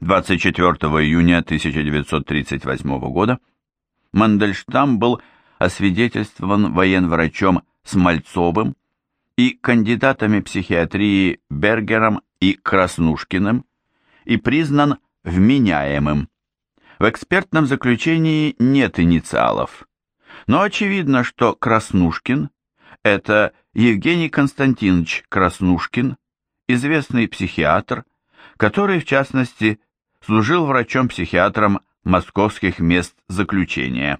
24 июня 1938 года Мандельштам был освидетельствован военврачом Смольцовым и кандидатами психиатрии Бергером и Краснушкиным и признан вменяемым. В экспертном заключении нет инициалов, но очевидно, что Краснушкин – это Евгений Константинович Краснушкин, известный психиатр, который, в частности, служил врачом-психиатром московских мест заключения.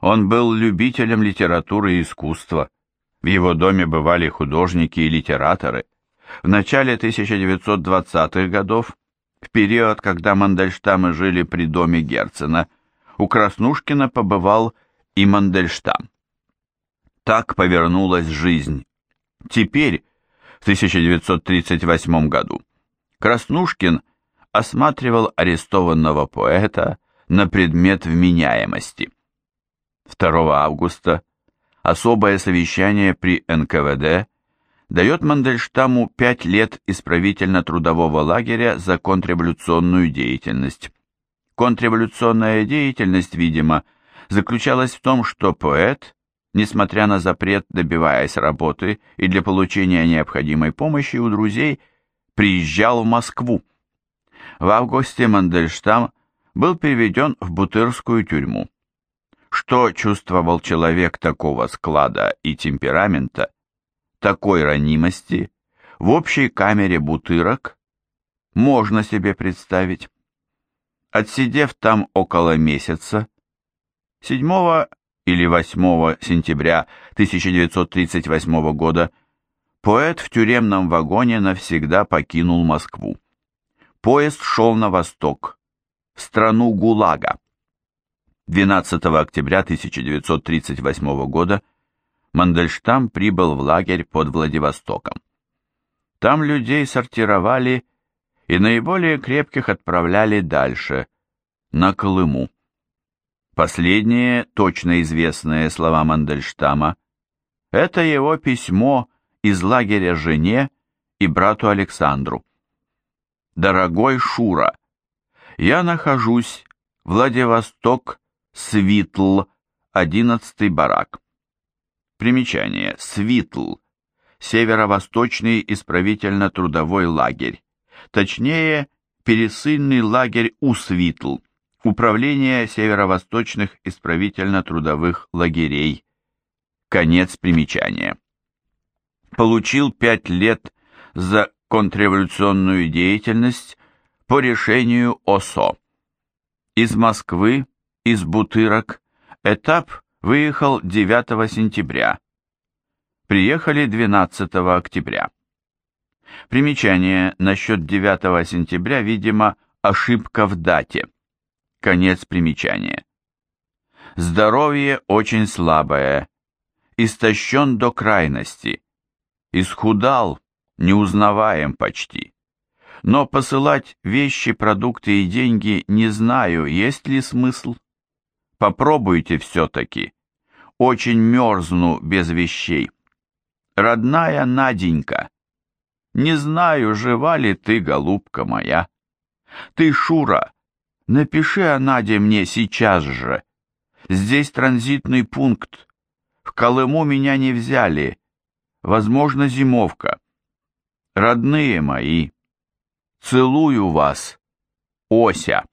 Он был любителем литературы и искусства. В его доме бывали художники и литераторы. В начале 1920-х годов, в период, когда Мандельштамы жили при доме Герцена, у Краснушкина побывал и Мандельштам. Так повернулась жизнь. Теперь, в 1938 году, Краснушкин осматривал арестованного поэта на предмет вменяемости. 2 августа особое совещание при НКВД дает Мандельштаму 5 лет исправительно-трудового лагеря за контрреволюционную деятельность. Контрреволюционная деятельность, видимо, заключалась в том, что поэт несмотря на запрет, добиваясь работы и для получения необходимой помощи у друзей, приезжал в Москву. В августе Мандельштам был переведен в Бутырскую тюрьму. Что чувствовал человек такого склада и темперамента, такой ранимости, в общей камере Бутырок, можно себе представить. Отсидев там около месяца, 7 или 8 сентября 1938 года поэт в тюремном вагоне навсегда покинул Москву. Поезд шел на восток, в страну ГУЛАГа. 12 октября 1938 года Мандельштам прибыл в лагерь под Владивостоком. Там людей сортировали и наиболее крепких отправляли дальше, на Колыму. Последние, точно известные слова Мандельштама, это его письмо из лагеря жене и брату Александру. «Дорогой Шура, я нахожусь Владивосток, Свитл, одиннадцатый барак». Примечание. Свитл. Северо-восточный исправительно-трудовой лагерь. Точнее, пересыльный лагерь Усвитл Управление северо-восточных исправительно-трудовых лагерей. Конец примечания. Получил пять лет за контрреволюционную деятельность по решению ОСО. Из Москвы, из Бутырок, этап выехал 9 сентября. Приехали 12 октября. Примечание насчет 9 сентября, видимо, ошибка в дате. Конец примечания. Здоровье очень слабое, истощен до крайности, исхудал, неузнаваем почти. Но посылать вещи, продукты и деньги не знаю, есть ли смысл. Попробуйте все-таки. Очень мерзну без вещей. Родная Наденька, не знаю, жива ли ты, голубка моя. Ты, Шура, Напиши о Наде мне сейчас же. Здесь транзитный пункт. В Колыму меня не взяли. Возможно, зимовка. Родные мои, целую вас. Ося.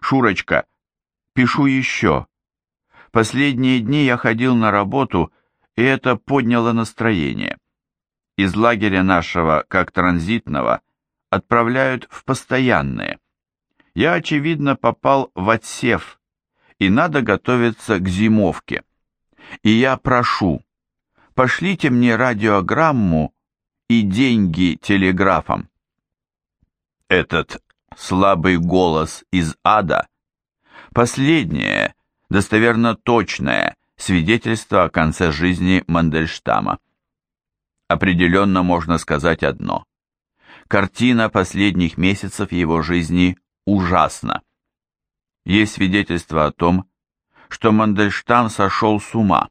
Шурочка, пишу еще. Последние дни я ходил на работу, и это подняло настроение. Из лагеря нашего, как транзитного, отправляют в постоянные я, очевидно, попал в отсев, и надо готовиться к зимовке. И я прошу, пошлите мне радиограмму и деньги телеграфом. Этот слабый голос из ада – последнее, достоверно точное свидетельство о конце жизни Мандельштама. Определенно можно сказать одно. Картина последних месяцев его жизни ужасно. Есть свидетельство о том, что Мандельштам сошел с ума,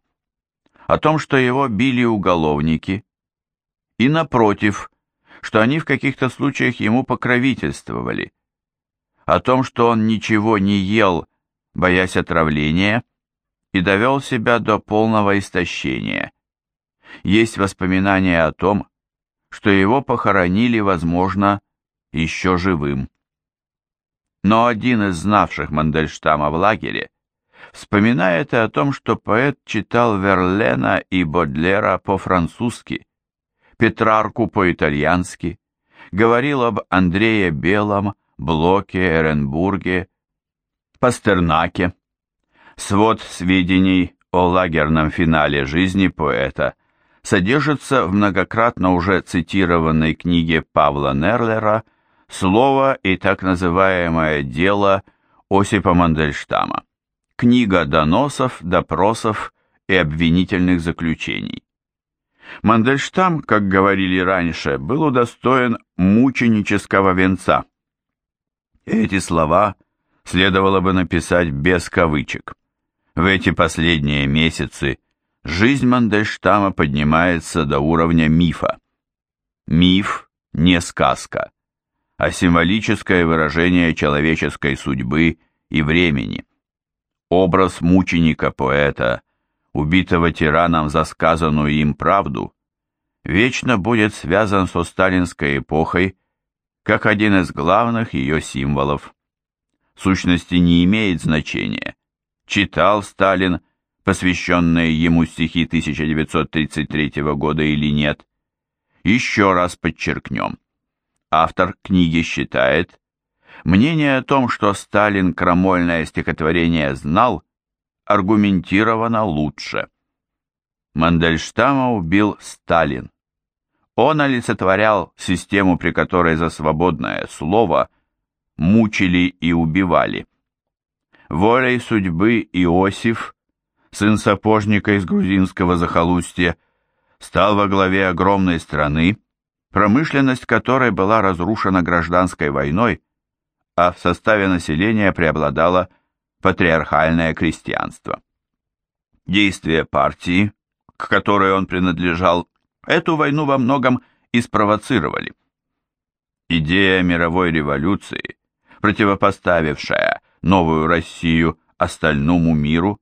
о том, что его били уголовники, и, напротив, что они в каких-то случаях ему покровительствовали, о том, что он ничего не ел, боясь отравления, и довел себя до полного истощения. Есть воспоминания о том, что его похоронили, возможно, еще живым. Но один из знавших Мандельштама в лагере вспоминает и о том, что поэт читал Верлена и Бодлера по-французски, Петрарку по-итальянски, говорил об Андрее Белом, Блоке, Эренбурге, Пастернаке. Свод сведений о лагерном финале жизни поэта содержится в многократно уже цитированной книге Павла Нерлера «Слово и так называемое дело Осипа Мандельштама. Книга доносов, допросов и обвинительных заключений». Мандельштам, как говорили раньше, был удостоен мученического венца. Эти слова следовало бы написать без кавычек. В эти последние месяцы жизнь Мандельштама поднимается до уровня мифа. Миф не сказка, а символическое выражение человеческой судьбы и времени. Образ мученика-поэта, убитого тираном за сказанную им правду, вечно будет связан со сталинской эпохой как один из главных ее символов. Сущности не имеет значения, читал Сталин посвященные ему стихи 1933 года или нет. Еще раз подчеркнем. Автор книги считает, мнение о том, что Сталин крамольное стихотворение знал, аргументировано лучше. Мандельштама убил Сталин. Он олицетворял систему, при которой за свободное слово мучили и убивали. Волей судьбы Иосиф, сын сапожника из грузинского захолустья, стал во главе огромной страны, промышленность которой была разрушена гражданской войной, а в составе населения преобладало патриархальное крестьянство. Действия партии, к которой он принадлежал, эту войну во многом и спровоцировали. Идея мировой революции, противопоставившая новую Россию остальному миру,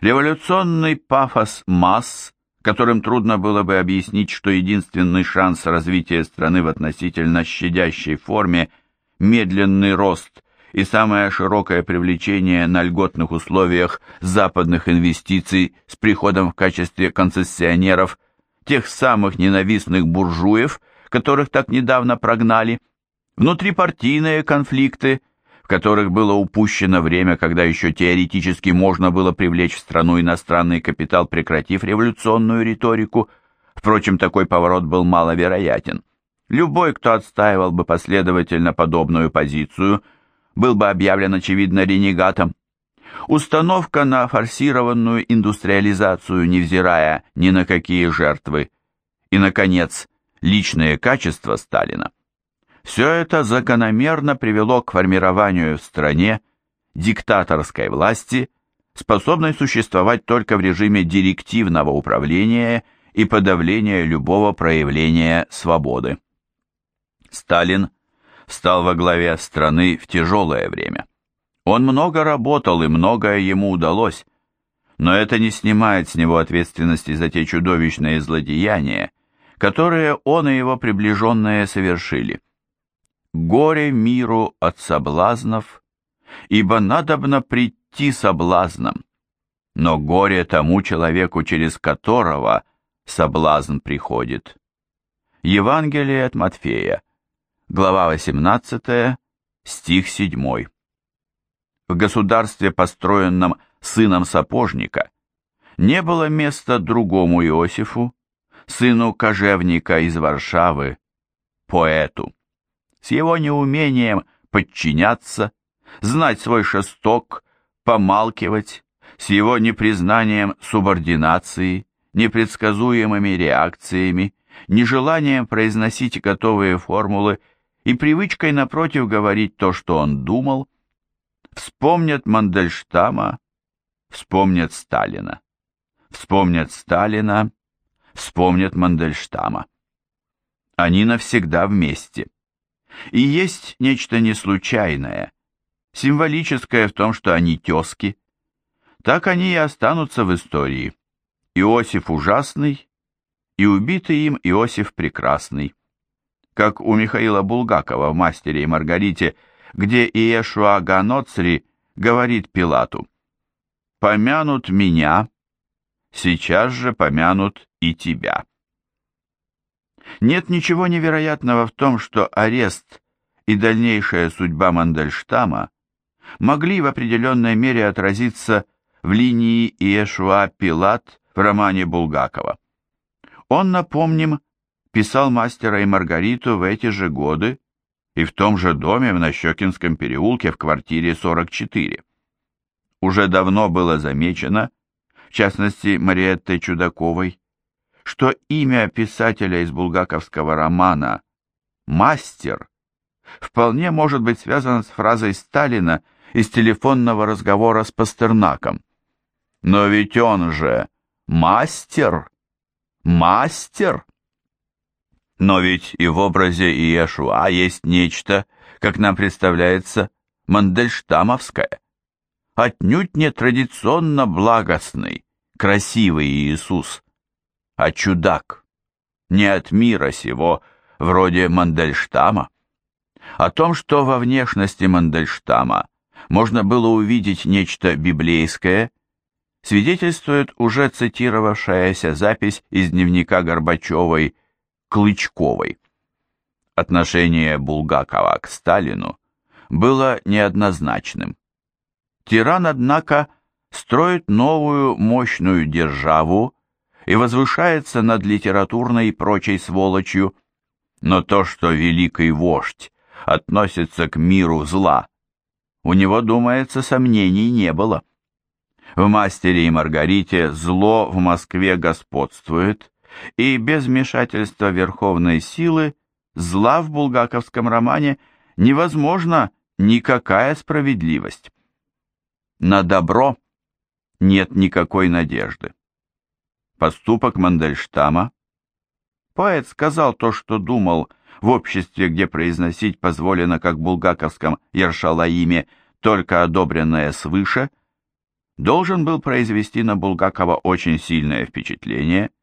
революционный пафос масс, которым трудно было бы объяснить, что единственный шанс развития страны в относительно щадящей форме – медленный рост и самое широкое привлечение на льготных условиях западных инвестиций с приходом в качестве концессионеров тех самых ненавистных буржуев, которых так недавно прогнали, внутрипартийные конфликты – в которых было упущено время, когда еще теоретически можно было привлечь в страну иностранный капитал, прекратив революционную риторику. Впрочем, такой поворот был маловероятен. Любой, кто отстаивал бы последовательно подобную позицию, был бы объявлен очевидно ренегатом. Установка на форсированную индустриализацию, невзирая ни на какие жертвы. И, наконец, личные качества Сталина все это закономерно привело к формированию в стране диктаторской власти, способной существовать только в режиме директивного управления и подавления любого проявления свободы. Сталин стал во главе страны в тяжелое время. Он много работал и многое ему удалось, но это не снимает с него ответственности за те чудовищные злодеяния, которые он и его приближенные совершили. Горе миру от соблазнов, ибо надобно прийти соблазном, но горе тому человеку, через которого соблазн приходит. Евангелие от Матфея, глава 18, стих 7. В государстве, построенном сыном сапожника, не было места другому Иосифу, сыну кожевника из Варшавы, поэту с его неумением подчиняться, знать свой шесток, помалкивать, с его непризнанием субординации, непредсказуемыми реакциями, нежеланием произносить готовые формулы и привычкой напротив говорить то, что он думал, вспомнят Мандельштама, вспомнят Сталина, вспомнят Сталина, вспомнят Мандельштама. Они навсегда вместе. И есть нечто неслучайное, символическое в том, что они тезки. Так они и останутся в истории. Иосиф ужасный и убитый им Иосиф прекрасный. Как у Михаила Булгакова в «Мастере и Маргарите», где Иешуа Ганоцри говорит Пилату «Помянут меня, сейчас же помянут и тебя». Нет ничего невероятного в том, что арест и дальнейшая судьба Мандельштама могли в определенной мере отразиться в линии Иешуа Пилат в романе Булгакова. Он, напомним, писал «Мастера и Маргариту» в эти же годы и в том же доме в Нащекинском переулке в квартире 44. Уже давно было замечено, в частности Мариеттой Чудаковой, что имя писателя из булгаковского романа «Мастер» вполне может быть связано с фразой Сталина из телефонного разговора с Пастернаком. Но ведь он же мастер, мастер. Но ведь и в образе Иешуа есть нечто, как нам представляется, мандельштамовское. Отнюдь не традиционно благостный, красивый Иисус, а чудак, не от мира сего, вроде Мандельштама. О том, что во внешности Мандельштама можно было увидеть нечто библейское, свидетельствует уже цитировавшаяся запись из дневника Горбачевой Клычковой. Отношение Булгакова к Сталину было неоднозначным. Тиран, однако, строит новую мощную державу и возвышается над литературной и прочей сволочью, но то, что великий вождь относится к миру зла, у него, думается, сомнений не было. В «Мастере и Маргарите» зло в Москве господствует, и без вмешательства верховной силы зла в булгаковском романе невозможна никакая справедливость. На добро нет никакой надежды. Поступок Мандельштама. Поэт сказал то, что думал, в обществе, где произносить позволено, как в булгаковском Яршалаиме, только одобренное свыше, должен был произвести на Булгакова очень сильное впечатление –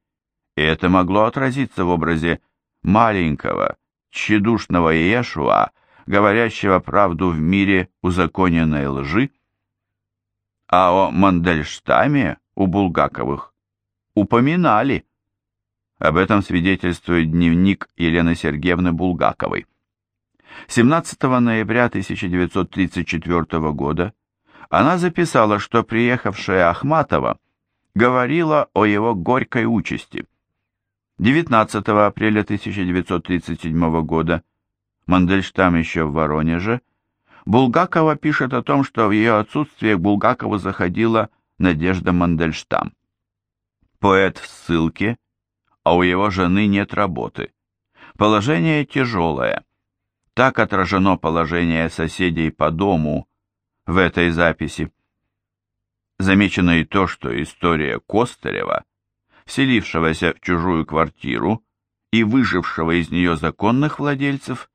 и это могло отразиться в образе маленького, тщедушного Иешуа, говорящего правду в мире узаконенной лжи, а о Мандельштаме у Булгаковых упоминали. Об этом свидетельствует дневник Елены Сергеевны Булгаковой. 17 ноября 1934 года она записала, что приехавшая Ахматова говорила о его горькой участи. 19 апреля 1937 года, Мандельштам еще в Воронеже, Булгакова пишет о том, что в ее отсутствие к Булгакову заходила Надежда Мандельштам. Поэт в ссылке, а у его жены нет работы. Положение тяжелое. Так отражено положение соседей по дому в этой записи. Замечено и то, что история Костарева вселившегося в чужую квартиру и выжившего из нее законных владельцев,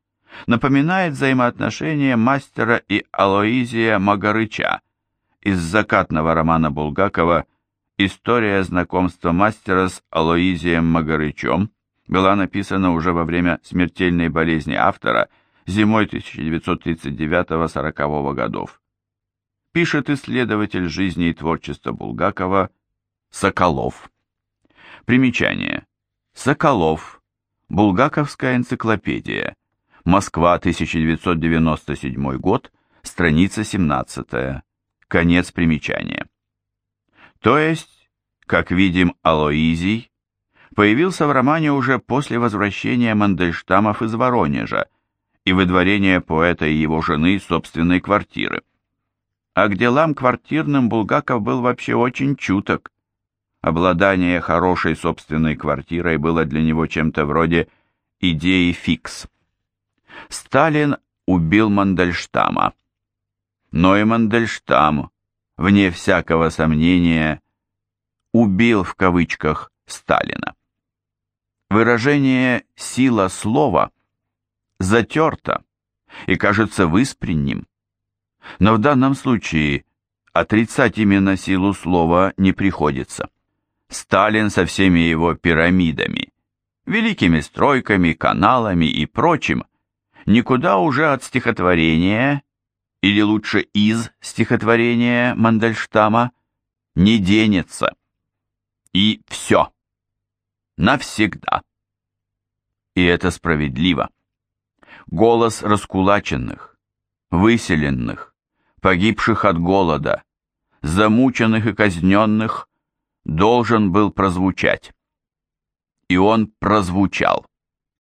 напоминает взаимоотношения мастера и Алоизия Магарыча из закатного романа Булгакова «История знакомства мастера с Алоизием Магарычем» была написана уже во время смертельной болезни автора зимой 1939-40 годов. Пишет исследователь жизни и творчества Булгакова Соколов. Примечание. Соколов. Булгаковская энциклопедия. Москва, 1997 год, страница 17. Конец примечания. То есть, как видим, Алоизий появился в романе уже после возвращения Мандельштамов из Воронежа и выдворения поэта и его жены из собственной квартиры. А к делам квартирным Булгаков был вообще очень чуток. Обладание хорошей собственной квартирой было для него чем-то вроде идеи фикс. Сталин убил Мандельштама. Но и Мандельштам, вне всякого сомнения, убил в кавычках Сталина. Выражение «сила слова» затерто и кажется выспренним. Но в данном случае отрицать именно силу слова не приходится. Сталин со всеми его пирамидами, великими стройками, каналами и прочим, никуда уже от стихотворения, или лучше из стихотворения Мандельштама, не денется. И все. Навсегда. И это справедливо. Голос раскулаченных, выселенных, погибших от голода, замученных и казненных должен был прозвучать. И он прозвучал.